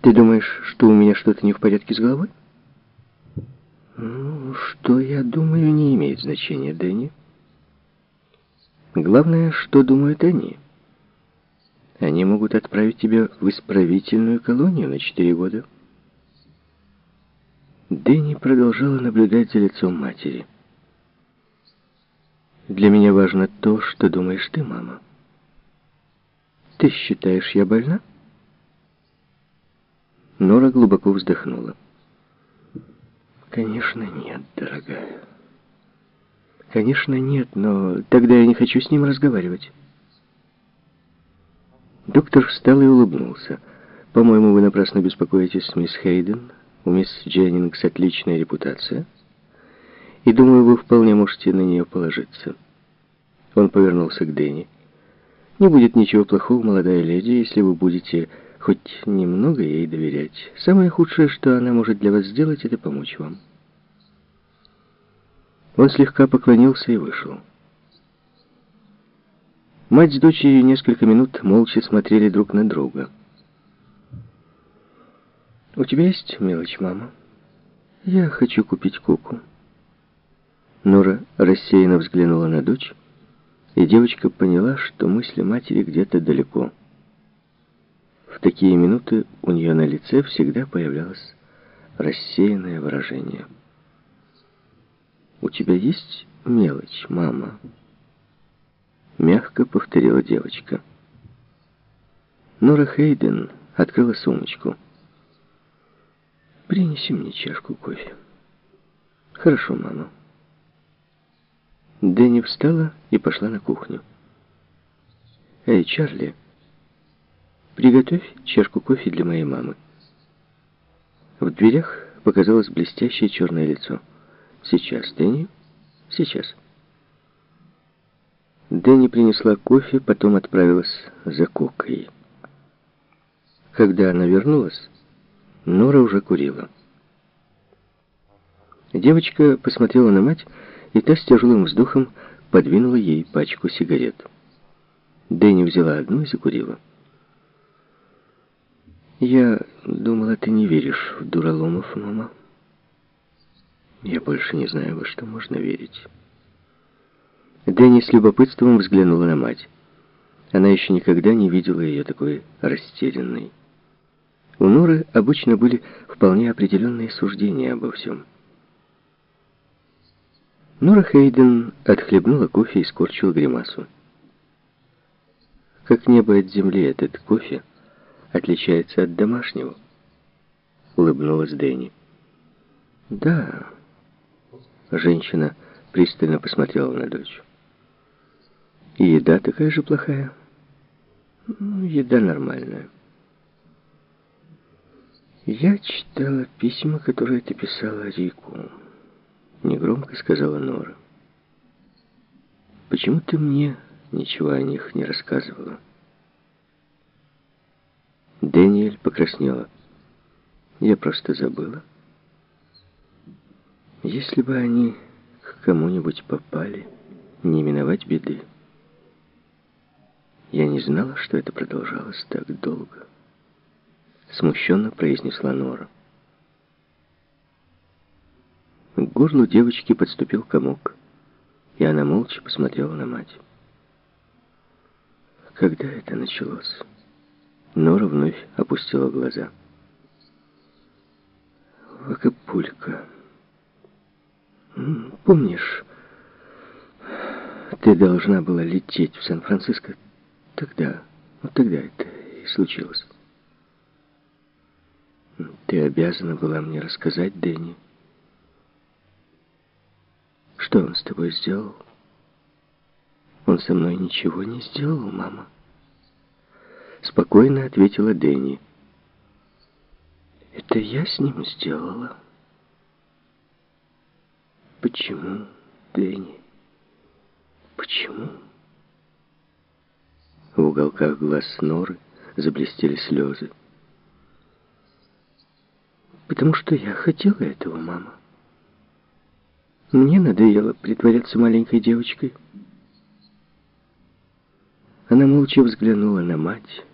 Ты думаешь, что у меня что-то не в порядке с головой? Ну, что я думаю, не имеет значения, Дэнни. Главное, что думают они. Они могут отправить тебя в исправительную колонию на четыре года. Дэнни продолжала наблюдать за лицом матери. Для меня важно то, что думаешь ты, мама. Ты считаешь, я больна? Нора глубоко вздохнула. Конечно, нет, дорогая. Конечно, нет, но тогда я не хочу с ним разговаривать. Доктор встал и улыбнулся. «По-моему, вы напрасно беспокоитесь, мисс Хейден. У мисс Дженнингс отличная репутация. И думаю, вы вполне можете на нее положиться». Он повернулся к Дэнни. «Не будет ничего плохого, молодая леди, если вы будете хоть немного ей доверять. Самое худшее, что она может для вас сделать, это помочь вам». Он слегка поклонился и вышел. Мать с дочерью несколько минут молча смотрели друг на друга. «У тебя есть мелочь, мама?» «Я хочу купить куку». Нора рассеянно взглянула на дочь, и девочка поняла, что мысли матери где-то далеко. В такие минуты у нее на лице всегда появлялось рассеянное выражение. «У тебя есть мелочь, мама?» Мягко повторила девочка. Нора Хейден открыла сумочку. «Принеси мне чашку кофе». «Хорошо, мама». Дэнни встала и пошла на кухню. «Эй, Чарли, приготовь чашку кофе для моей мамы». В дверях показалось блестящее черное лицо. «Сейчас, Дэнни, сейчас». Дэнни принесла кофе, потом отправилась за Кокой. Когда она вернулась, Нора уже курила. Девочка посмотрела на мать, и та с тяжелым вздохом подвинула ей пачку сигарет. Дэнни взяла одну и закурила. «Я думала, ты не веришь в дураломов, мама. Я больше не знаю, во что можно верить». Дэнни с любопытством взглянула на мать. Она еще никогда не видела ее такой растерянной. У Норы обычно были вполне определенные суждения обо всем. Нора Хейден отхлебнула кофе и скорчила гримасу. Как небо от земли этот кофе отличается от домашнего, улыбнулась Дэнни. Да, женщина пристально посмотрела на дочь. Еда такая же плохая. Ну, еда нормальная. Я читала письма, которые ты писала Рику. Негромко сказала Нора. Почему ты мне ничего о них не рассказывала? Покраснела. Я просто забыла. Если бы они к кому-нибудь попали, не миновать беды. Я не знала, что это продолжалось так долго. Смущенно произнесла Нора. К горлу девочки подступил комок, и она молча посмотрела на мать. Когда это началось? Нора вновь опустила глаза. В Акапулько. Помнишь, ты должна была лететь в Сан-Франциско Тогда, вот тогда это и случилось. Ты обязана была мне рассказать, Дэнни. Что он с тобой сделал? Он со мной ничего не сделал, мама. Спокойно ответила Дэнни. Это я с ним сделала. Почему, Дэнни? Почему? В уголках глаз Норы заблестели слезы. «Потому что я хотела этого, мама. Мне надоело притворяться маленькой девочкой». Она молча взглянула на мать,